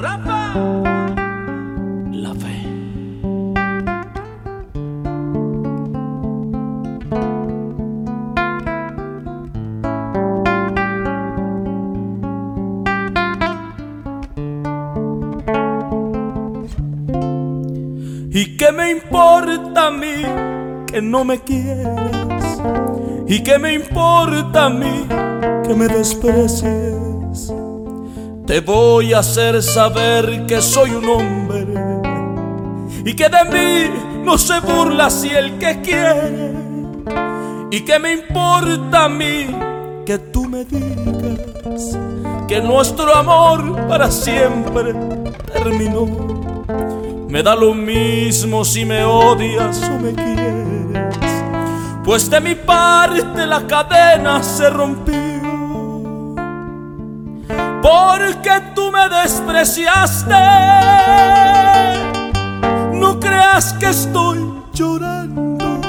Rapa. La fe. ¿Y qué me importa a mí que no me quieras? ¿Y qué me importa a mí que me desprecies? Te voy a hacer saber que soy un hombre y que de mí no se burla si el que quiere. ¿Y qué me importa a mí que tú me digas que nuestro amor para siempre terminó? Me da lo mismo si me odias o me quieres, pues de mi parte la cadena se rompió. Porque tú me despreciaste, no creas que estoy llorando.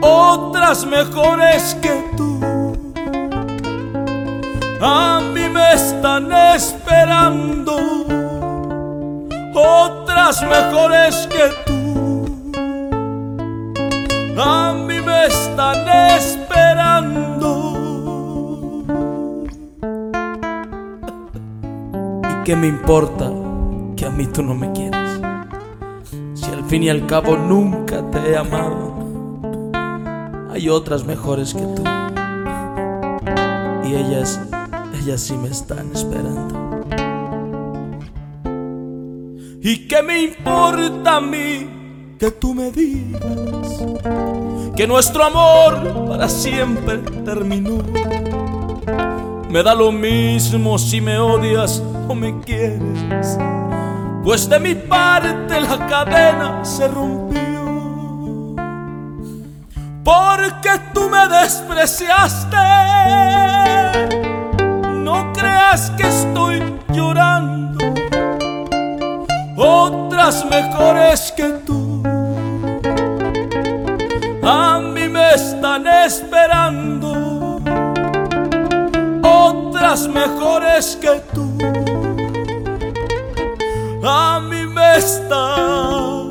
Otras mejores que tú. A mí me están esperando. Otras mejores que tú qué me importa que a mí tú no me quieras? Si al fin y al cabo nunca te he amado, hay otras mejores que tú. Y ellas, ellas sí me están esperando. ¿Y qué me importa a mí que tú me digas que nuestro amor para siempre terminó? Me da lo mismo si me odias o me quieres, pues de mi parte la cadena se rompió. Porque tú me despreciaste, no creas que estoy llorando otras mejores que tú. A mí me están esperando mejores que tú. A mí me están